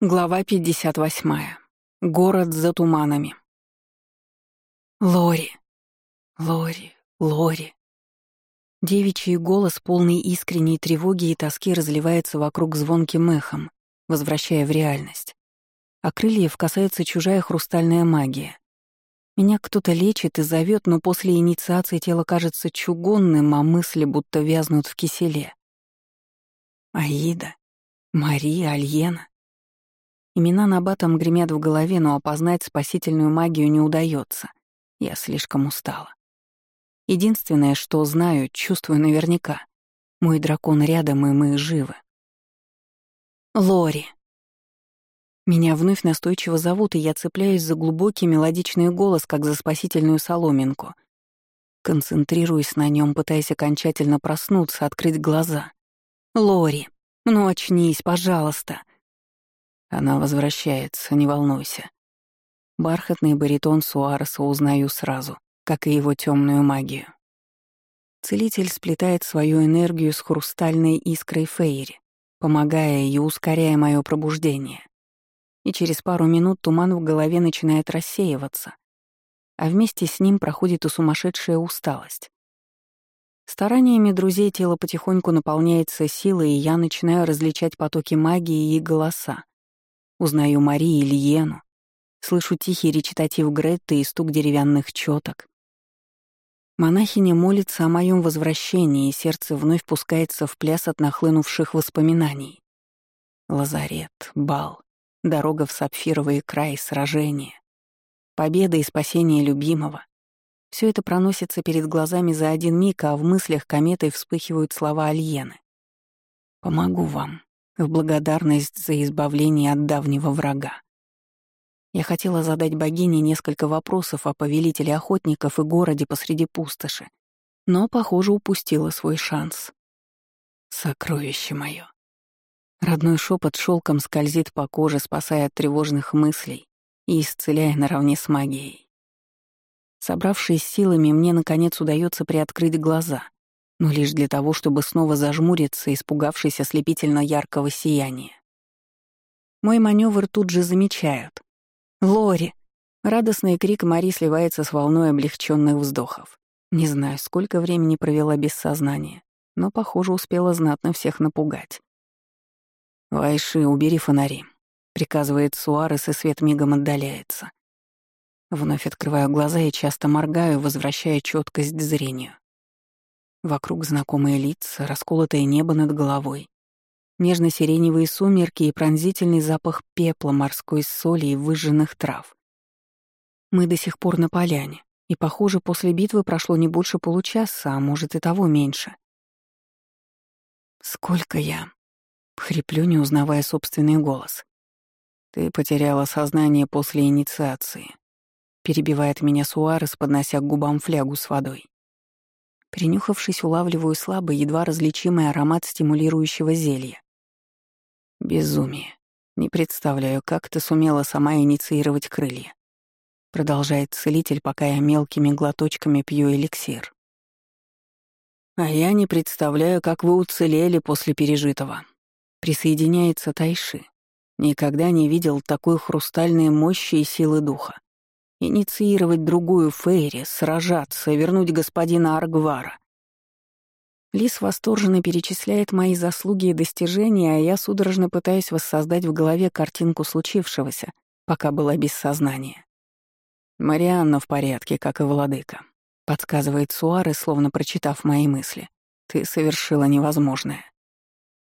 Глава 58. Город за туманами. Лори. Лори. Лори. Девичий голос, полный искренней тревоги и тоски, разливается вокруг звонким эхом, возвращая в реальность. А крыльев касается чужая хрустальная магия. Меня кто-то лечит и зовет, но после инициации тело кажется чугунным, а мысли будто вязнут в киселе. Аида, Мария, Альена. Имена на батом гремят в голове, но опознать спасительную магию не удается. Я слишком устала. Единственное, что знаю, чувствую наверняка. Мой дракон рядом, и мы живы. Лори. Меня вновь настойчиво зовут, и я цепляюсь за глубокий мелодичный голос, как за спасительную соломинку. Концентрируюсь на нем, пытаясь окончательно проснуться, открыть глаза. «Лори, ну очнись, пожалуйста!» Она возвращается, не волнуйся. Бархатный баритон Суареса узнаю сразу, как и его темную магию. Целитель сплетает свою энергию с хрустальной искрой Фейри, помогая и ускоряя мое пробуждение. И через пару минут туман в голове начинает рассеиваться, а вместе с ним проходит и сумасшедшая усталость. Стараниями друзей тело потихоньку наполняется силой, и я начинаю различать потоки магии и голоса, Узнаю Марии и Лиену. Слышу тихий речитатив Гретты и стук деревянных чёток. Монахиня молится о моем возвращении, и сердце вновь пускается в пляс от нахлынувших воспоминаний. Лазарет, бал, дорога в сапфировый край, сражение, победа и спасение любимого. Все это проносится перед глазами за один миг, а в мыслях кометой вспыхивают слова Альены. «Помогу вам, в благодарность за избавление от давнего врага. Я хотела задать богине несколько вопросов о повелителе охотников и городе посреди пустоши, но, похоже, упустила свой шанс. Сокровище мое. Родной шепот шелком скользит по коже, спасая от тревожных мыслей и исцеляя наравне с магией. Собравшись силами, мне, наконец, удается приоткрыть глаза но лишь для того, чтобы снова зажмуриться, испугавшись ослепительно яркого сияния. Мой маневр тут же замечают. «Лори!» Радостный крик Мари сливается с волной облегченных вздохов. Не знаю, сколько времени провела без сознания, но, похоже, успела знатно всех напугать. «Вайши, убери фонари», — приказывает Суарес, и свет мигом отдаляется. Вновь открываю глаза и часто моргаю, возвращая четкость зрению. Вокруг знакомые лица, расколотое небо над головой. Нежно-сиреневые сумерки и пронзительный запах пепла, морской соли и выжженных трав. Мы до сих пор на поляне, и, похоже, после битвы прошло не больше получаса, а может и того меньше. «Сколько я?» — хриплю, не узнавая собственный голос. «Ты потеряла сознание после инициации», — перебивает меня Суарес, поднося к губам флягу с водой. Принюхавшись, улавливаю слабый, едва различимый аромат стимулирующего зелья. Безумие. Не представляю, как ты сумела сама инициировать крылья. Продолжает целитель, пока я мелкими глоточками пью эликсир. А я не представляю, как вы уцелели после пережитого. Присоединяется Тайши. Никогда не видел такой хрустальной мощи и силы духа. Инициировать другую Фейри, сражаться, вернуть господина Аргвара. Лис восторженно перечисляет мои заслуги и достижения, а я судорожно пытаюсь воссоздать в голове картинку случившегося, пока была без сознания. «Марианна в порядке, как и владыка», — подсказывает Суары, словно прочитав мои мысли. «Ты совершила невозможное.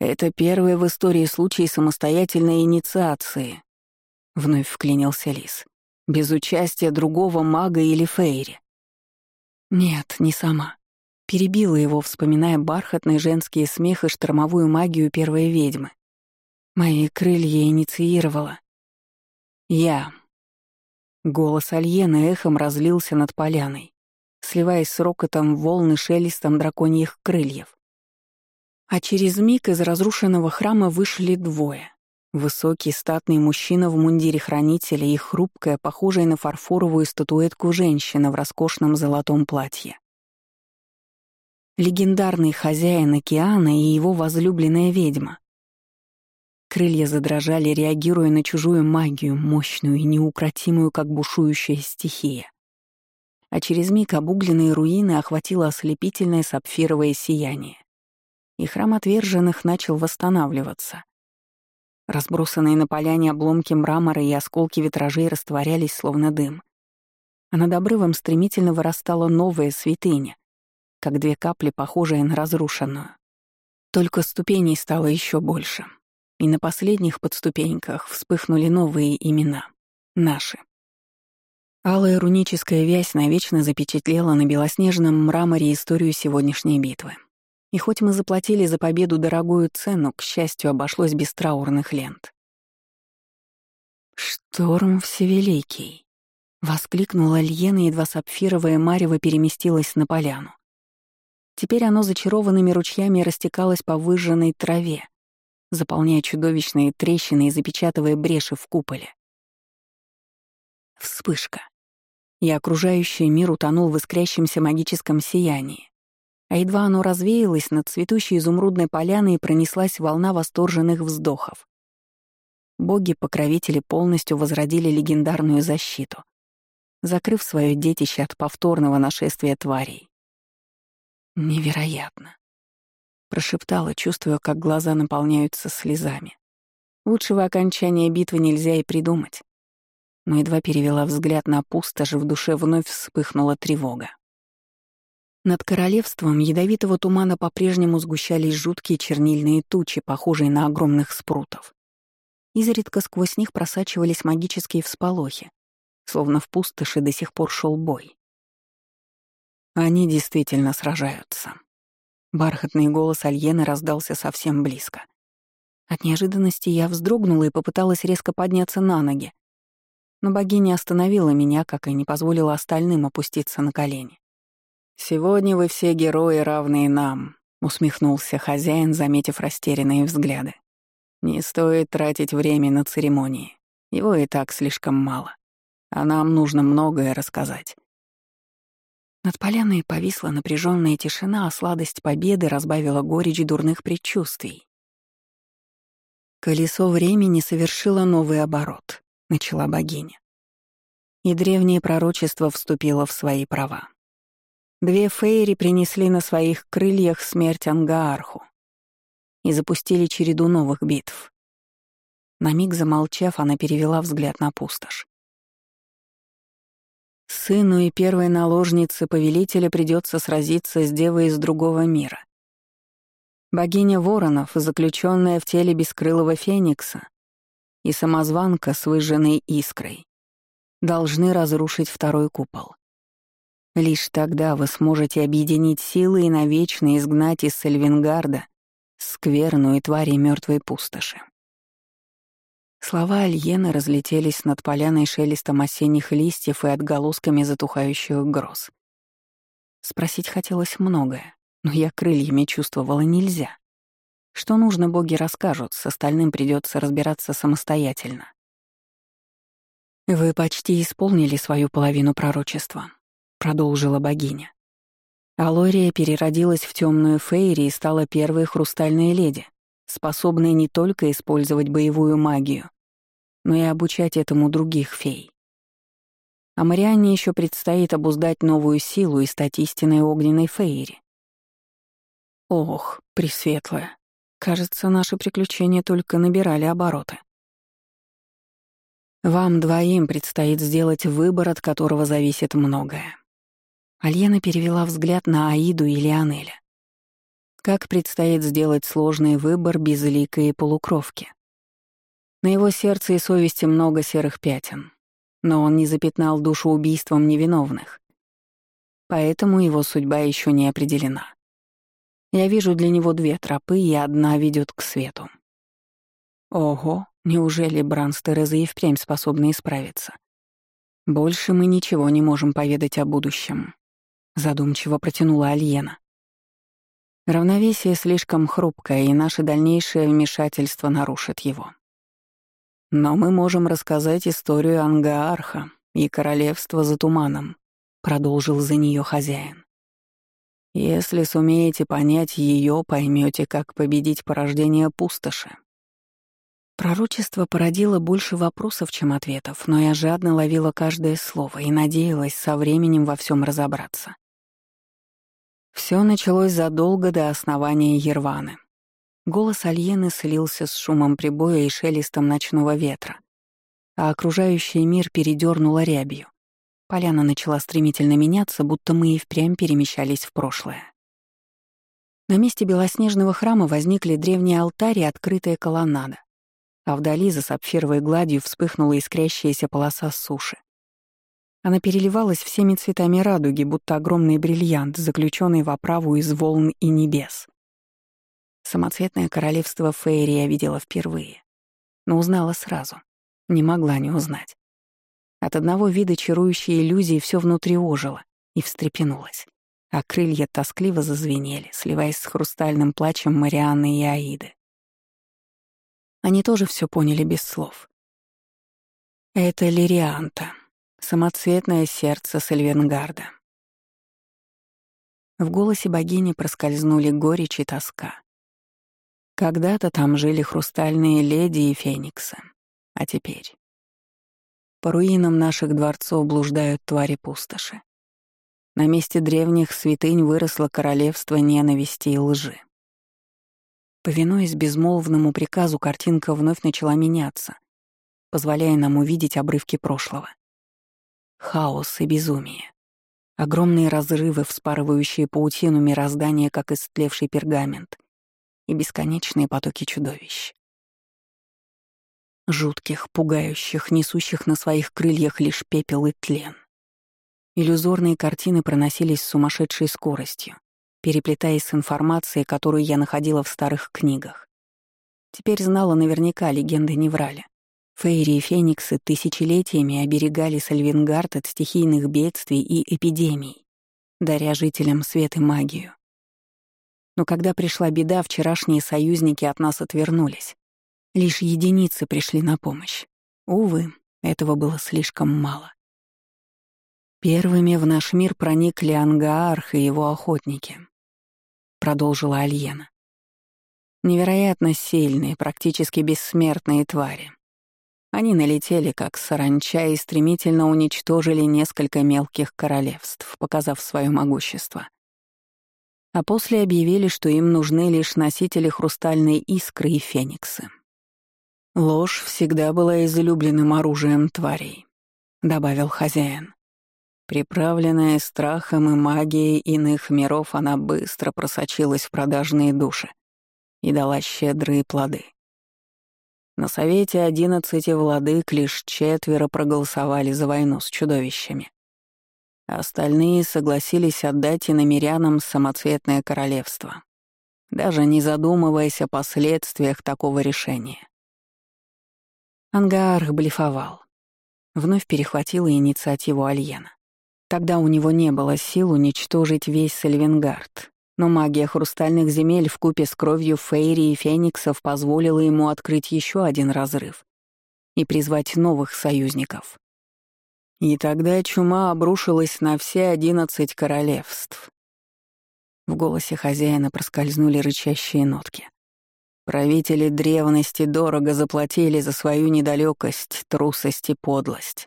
Это первый в истории случай самостоятельной инициации», — вновь вклинился Лис без участия другого мага или фейри. Нет, не сама. Перебила его, вспоминая бархатный женский смех и штормовую магию первой ведьмы. Мои крылья инициировала. Я. Голос Альены эхом разлился над поляной, сливаясь с рокотом волны шелестом драконьих крыльев. А через миг из разрушенного храма вышли двое. Высокий, статный мужчина в мундире хранителя и хрупкая, похожая на фарфоровую статуэтку женщина в роскошном золотом платье. Легендарный хозяин океана и его возлюбленная ведьма. Крылья задрожали, реагируя на чужую магию, мощную и неукротимую, как бушующая стихия. А через миг обугленные руины охватило ослепительное сапфировое сияние. И храм отверженных начал восстанавливаться. Разбросанные на поляне обломки мрамора и осколки витражей растворялись, словно дым. А над обрывом стремительно вырастала новая святыня, как две капли, похожие на разрушенную. Только ступеней стало еще больше. И на последних подступеньках вспыхнули новые имена. Наши. Алая руническая вязь навечно запечатлела на белоснежном мраморе историю сегодняшней битвы. И хоть мы заплатили за победу дорогую цену, к счастью, обошлось без траурных лент. «Шторм всевеликий!» — воскликнула Льена, едва сапфировое марево переместилось на поляну. Теперь оно зачарованными ручьями растекалось по выжженной траве, заполняя чудовищные трещины и запечатывая бреши в куполе. Вспышка. И окружающий мир утонул в искрящемся магическом сиянии. А едва оно развеялось, над цветущей изумрудной поляной пронеслась волна восторженных вздохов. Боги-покровители полностью возродили легендарную защиту, закрыв свое детище от повторного нашествия тварей. «Невероятно!» — прошептала, чувствуя, как глаза наполняются слезами. Лучшего окончания битвы нельзя и придумать. Но едва перевела взгляд на пустошь, в душе вновь вспыхнула тревога. Над королевством ядовитого тумана по-прежнему сгущались жуткие чернильные тучи, похожие на огромных спрутов. Изредка сквозь них просачивались магические всполохи, словно в пустоши до сих пор шел бой. Они действительно сражаются. Бархатный голос Альены раздался совсем близко. От неожиданности я вздрогнула и попыталась резко подняться на ноги. Но богиня остановила меня, как и не позволила остальным опуститься на колени. «Сегодня вы все герои, равные нам», — усмехнулся хозяин, заметив растерянные взгляды. «Не стоит тратить время на церемонии. Его и так слишком мало. А нам нужно многое рассказать. Над поляной повисла напряженная тишина, а сладость победы разбавила горечь дурных предчувствий. «Колесо времени совершило новый оборот», — начала богиня. И древнее пророчество вступило в свои права. Две фейри принесли на своих крыльях смерть Ангаарху и запустили череду новых битв. На миг замолчав, она перевела взгляд на пустошь. Сыну и первой наложнице повелителя придется сразиться с девой из другого мира. Богиня воронов, заключенная в теле бескрылого феникса, и самозванка с выжженной искрой, должны разрушить второй купол. Лишь тогда вы сможете объединить силы и навечно изгнать из Сальвингарда скверную твари мертвой пустоши. Слова Альены разлетелись над поляной шелестом осенних листьев и отголосками затухающих гроз. Спросить хотелось многое, но я крыльями чувствовала нельзя. Что нужно, боги расскажут, с остальным придется разбираться самостоятельно. «Вы почти исполнили свою половину пророчества», — продолжила богиня. Алория переродилась в темную фейри и стала первой хрустальной леди, способной не только использовать боевую магию, но и обучать этому других фей. А Марианне еще предстоит обуздать новую силу и стать истинной огненной фейри. Ох, Пресветлая, кажется, наши приключения только набирали обороты. Вам двоим предстоит сделать выбор, от которого зависит многое. Альена перевела взгляд на Аиду и Лионеля. Как предстоит сделать сложный выбор безликой полукровки? На его сердце и совести много серых пятен, но он не запятнал душу убийством невиновных. Поэтому его судьба еще не определена. Я вижу для него две тропы, и одна ведет к свету. Ого, неужели Бранстерезы и впрямь способны исправиться? Больше мы ничего не можем поведать о будущем. Задумчиво протянула Альена. Равновесие слишком хрупкое, и наше дальнейшее вмешательство нарушит его. Но мы можем рассказать историю Ангаарха и королевства за туманом, продолжил за нее хозяин. Если сумеете понять ее, поймете, как победить порождение пустоши. Пророчество породило больше вопросов, чем ответов, но я жадно ловила каждое слово и надеялась со временем во всем разобраться. Все началось задолго до основания Ерваны. Голос Альены слился с шумом прибоя и шелестом ночного ветра, а окружающий мир передернуло рябью. Поляна начала стремительно меняться, будто мы и впрямь перемещались в прошлое. На месте белоснежного храма возникли древние алтари и открытая колоннада а вдали за сапфировой гладью вспыхнула искрящаяся полоса суши. Она переливалась всеми цветами радуги, будто огромный бриллиант, заключенный в оправу из волн и небес. Самоцветное королевство Фейри я видела впервые, но узнала сразу. Не могла не узнать. От одного вида чарующей иллюзии все внутри ожило и встрепенулось, а крылья тоскливо зазвенели, сливаясь с хрустальным плачем Марианны и Аиды. Они тоже все поняли без слов. Это Лирианта, самоцветное сердце Сальвенгарда. В голосе богини проскользнули горечь и тоска. Когда-то там жили хрустальные леди и фениксы, а теперь... По руинам наших дворцов блуждают твари пустоши. На месте древних святынь выросло королевство ненависти и лжи. Повинуясь безмолвному приказу, картинка вновь начала меняться, позволяя нам увидеть обрывки прошлого. Хаос и безумие. Огромные разрывы, вспарывающие паутину мироздания, как истлевший пергамент, и бесконечные потоки чудовищ. Жутких, пугающих, несущих на своих крыльях лишь пепел и тлен. Иллюзорные картины проносились с сумасшедшей скоростью, переплетаясь с информацией, которую я находила в старых книгах. Теперь знала наверняка, легенды не врали. Фейри и фениксы тысячелетиями оберегали Сальвингард от стихийных бедствий и эпидемий, даря жителям свет и магию. Но когда пришла беда, вчерашние союзники от нас отвернулись. Лишь единицы пришли на помощь. Увы, этого было слишком мало. Первыми в наш мир проникли Ангаарх и его охотники. Продолжила Альена. Невероятно сильные, практически бессмертные твари. Они налетели, как саранча, и стремительно уничтожили несколько мелких королевств, показав свое могущество. А после объявили, что им нужны лишь носители хрустальной искры и фениксы. Ложь всегда была излюбленным оружием тварей, добавил хозяин. Приправленная страхом и магией иных миров, она быстро просочилась в продажные души и дала щедрые плоды. На совете одиннадцати владык лишь четверо проголосовали за войну с чудовищами. Остальные согласились отдать иномерянам самоцветное королевство, даже не задумываясь о последствиях такого решения. Ангарх блефовал. Вновь перехватила инициативу Альена. Тогда у него не было сил уничтожить весь Сальвенгард, но магия хрустальных земель вкупе с кровью Фейри и Фениксов позволила ему открыть еще один разрыв и призвать новых союзников. И тогда чума обрушилась на все одиннадцать королевств. В голосе хозяина проскользнули рычащие нотки. Правители древности дорого заплатили за свою недалекость, трусость и подлость.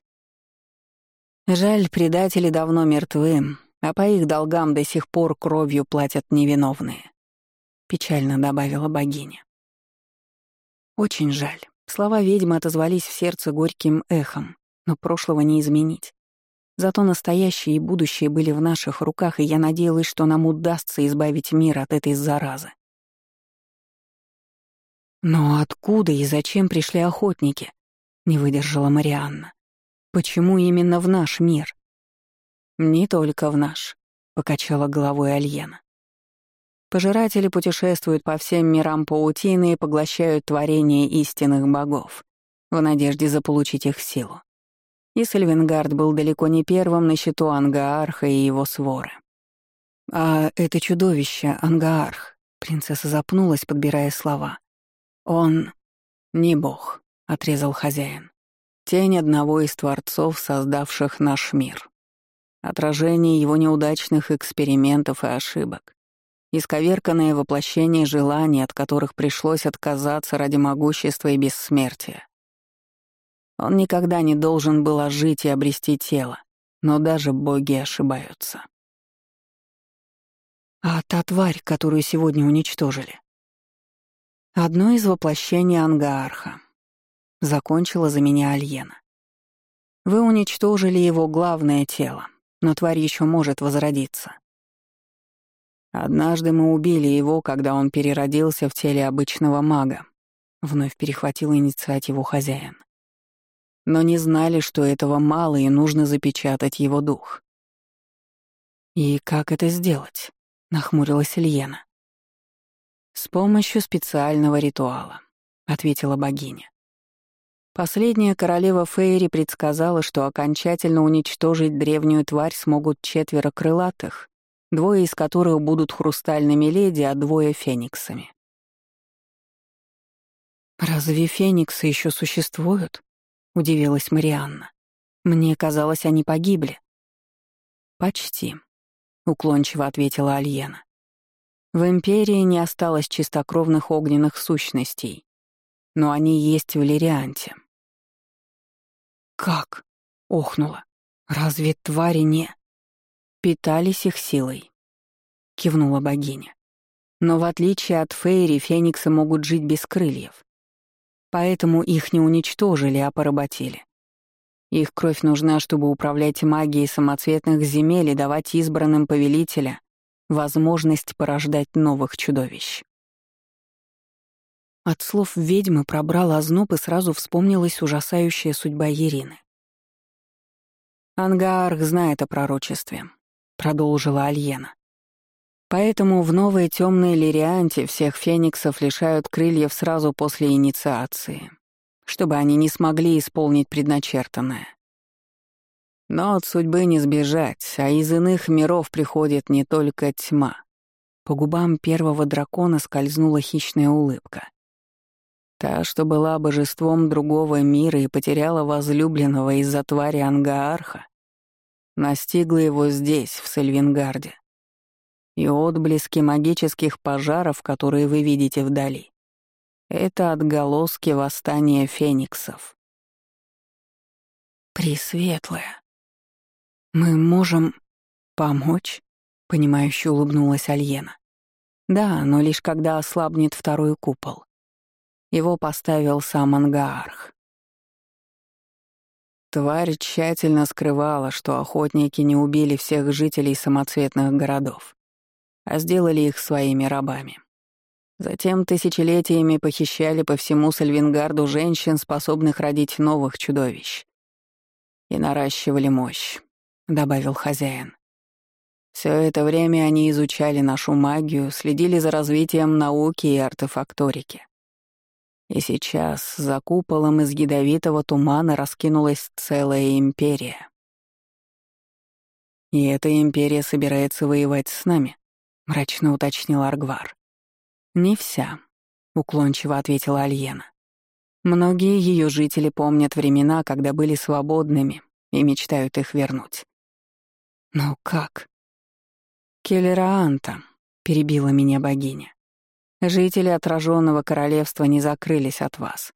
Жаль, предатели давно мертвы, а по их долгам до сих пор кровью платят невиновные. Печально добавила богиня. Очень жаль. Слова ведьмы отозвались в сердце горьким эхом, но прошлого не изменить. Зато настоящее и будущее были в наших руках, и я надеялась, что нам удастся избавить мир от этой заразы. «Но откуда и зачем пришли охотники?» — не выдержала Марианна. Почему именно в наш мир? Не только в наш, покачала головой Альена. Пожиратели путешествуют по всем мирам паутины и поглощают творения истинных богов, в надежде заполучить их силу. И Сальвингард был далеко не первым на счету Ангаарха и его своры. «А это чудовище, Ангаарх», — принцесса запнулась, подбирая слова. «Он не бог», — отрезал хозяин. Тень одного из творцов, создавших наш мир. Отражение его неудачных экспериментов и ошибок. Исковерканное воплощение желаний, от которых пришлось отказаться ради могущества и бессмертия. Он никогда не должен был ожить и обрести тело, но даже боги ошибаются. А та тварь, которую сегодня уничтожили? Одно из воплощений Ангаарха. Закончила за меня Альена. Вы уничтожили его главное тело, но тварь еще может возродиться. Однажды мы убили его, когда он переродился в теле обычного мага. Вновь перехватил инициативу хозяин. Но не знали, что этого мало и нужно запечатать его дух. «И как это сделать?» — нахмурилась Ильена. «С помощью специального ритуала», — ответила богиня. Последняя королева Фейри предсказала, что окончательно уничтожить древнюю тварь смогут четверо крылатых, двое из которых будут хрустальными леди, а двое — фениксами. «Разве фениксы еще существуют?» — удивилась Марианна. «Мне казалось, они погибли». «Почти», — уклончиво ответила Альена. «В Империи не осталось чистокровных огненных сущностей, но они есть в Лирианте. «Как?» — охнула. «Разве твари не...» «Питались их силой», — кивнула богиня. «Но в отличие от Фейри, фениксы могут жить без крыльев. Поэтому их не уничтожили, а поработили. Их кровь нужна, чтобы управлять магией самоцветных земель и давать избранным повелителя возможность порождать новых чудовищ. От слов ведьмы пробрал озноб и сразу вспомнилась ужасающая судьба Ирины. «Ангарх знает о пророчестве», — продолжила Альена. «Поэтому в новой темной Лирианте всех фениксов лишают крыльев сразу после инициации, чтобы они не смогли исполнить предначертанное. Но от судьбы не сбежать, а из иных миров приходит не только тьма». По губам первого дракона скользнула хищная улыбка. Та, что была божеством другого мира и потеряла возлюбленного из-за твари Ангаарха, настигла его здесь, в Сельвингарде. И отблески магических пожаров, которые вы видите вдали, это отголоски восстания фениксов. Пресветлая. Мы можем помочь? Понимающе улыбнулась Альена. Да, но лишь когда ослабнет второй купол. Его поставил сам Ангаарх. Тварь тщательно скрывала, что охотники не убили всех жителей самоцветных городов, а сделали их своими рабами. Затем тысячелетиями похищали по всему Сальвингарду женщин, способных родить новых чудовищ. И наращивали мощь, — добавил хозяин. Все это время они изучали нашу магию, следили за развитием науки и артефакторики. И сейчас за куполом из ядовитого тумана раскинулась целая империя. «И эта империя собирается воевать с нами», — мрачно уточнил Аргвар. «Не вся», — уклончиво ответила Альена. «Многие ее жители помнят времена, когда были свободными и мечтают их вернуть». «Но как?» «Келлера Анта», — перебила меня богиня. Жители отраженного королевства не закрылись от вас.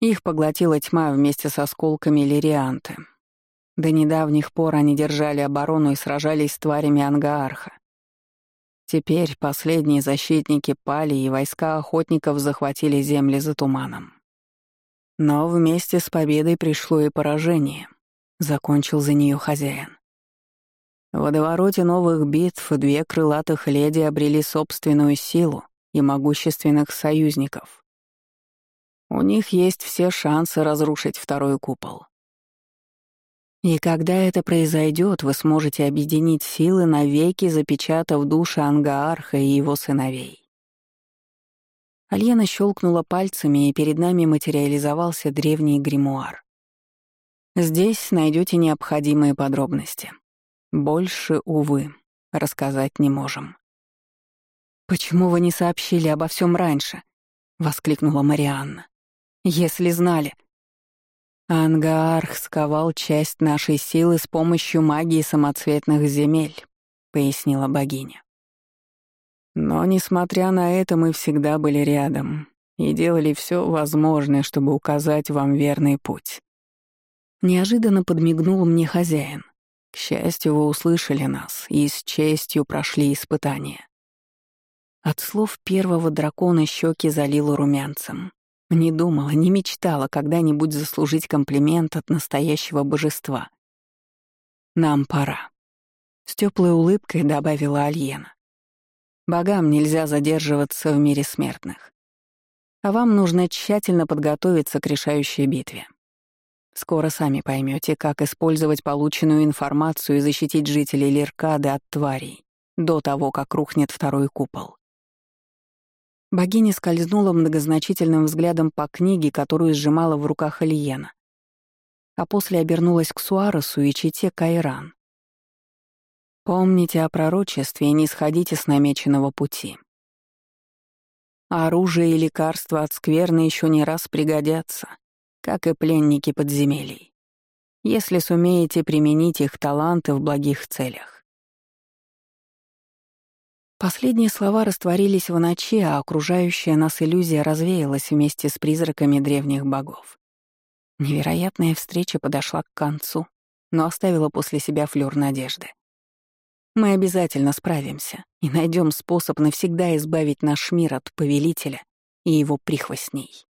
Их поглотила тьма вместе с осколками Лирианты. До недавних пор они держали оборону и сражались с тварями Ангаарха. Теперь последние защитники пали, и войска охотников захватили земли за туманом. Но вместе с победой пришло и поражение, — закончил за нее хозяин. В водовороте новых битв две крылатых леди обрели собственную силу и могущественных союзников. У них есть все шансы разрушить второй купол. И когда это произойдет, вы сможете объединить силы навеки, запечатав души Ангаарха и его сыновей. Альена щелкнула пальцами, и перед нами материализовался древний гримуар. Здесь найдете необходимые подробности. Больше, увы, рассказать не можем. «Почему вы не сообщили обо всем раньше?» — воскликнула Марианна. «Если знали...» «Ангаарх сковал часть нашей силы с помощью магии самоцветных земель», — пояснила богиня. Но, несмотря на это, мы всегда были рядом и делали все возможное, чтобы указать вам верный путь. Неожиданно подмигнул мне хозяин. К счастью, вы услышали нас и с честью прошли испытание. От слов первого дракона щеки залило румянцем. Не думала, не мечтала когда-нибудь заслужить комплимент от настоящего божества. «Нам пора», — с теплой улыбкой добавила Альена. «Богам нельзя задерживаться в мире смертных. А вам нужно тщательно подготовиться к решающей битве. Скоро сами поймете, как использовать полученную информацию и защитить жителей Леркады от тварей до того, как рухнет второй купол. Богиня скользнула многозначительным взглядом по книге, которую сжимала в руках Альена. А после обернулась к Суаресу и чите Кайран. «Помните о пророчестве и не сходите с намеченного пути. Оружие и лекарства от скверны еще не раз пригодятся, как и пленники подземелий, если сумеете применить их таланты в благих целях. Последние слова растворились в ночи, а окружающая нас иллюзия развеялась вместе с призраками древних богов. Невероятная встреча подошла к концу, но оставила после себя флёр надежды. Мы обязательно справимся и найдем способ навсегда избавить наш мир от повелителя и его прихвостней.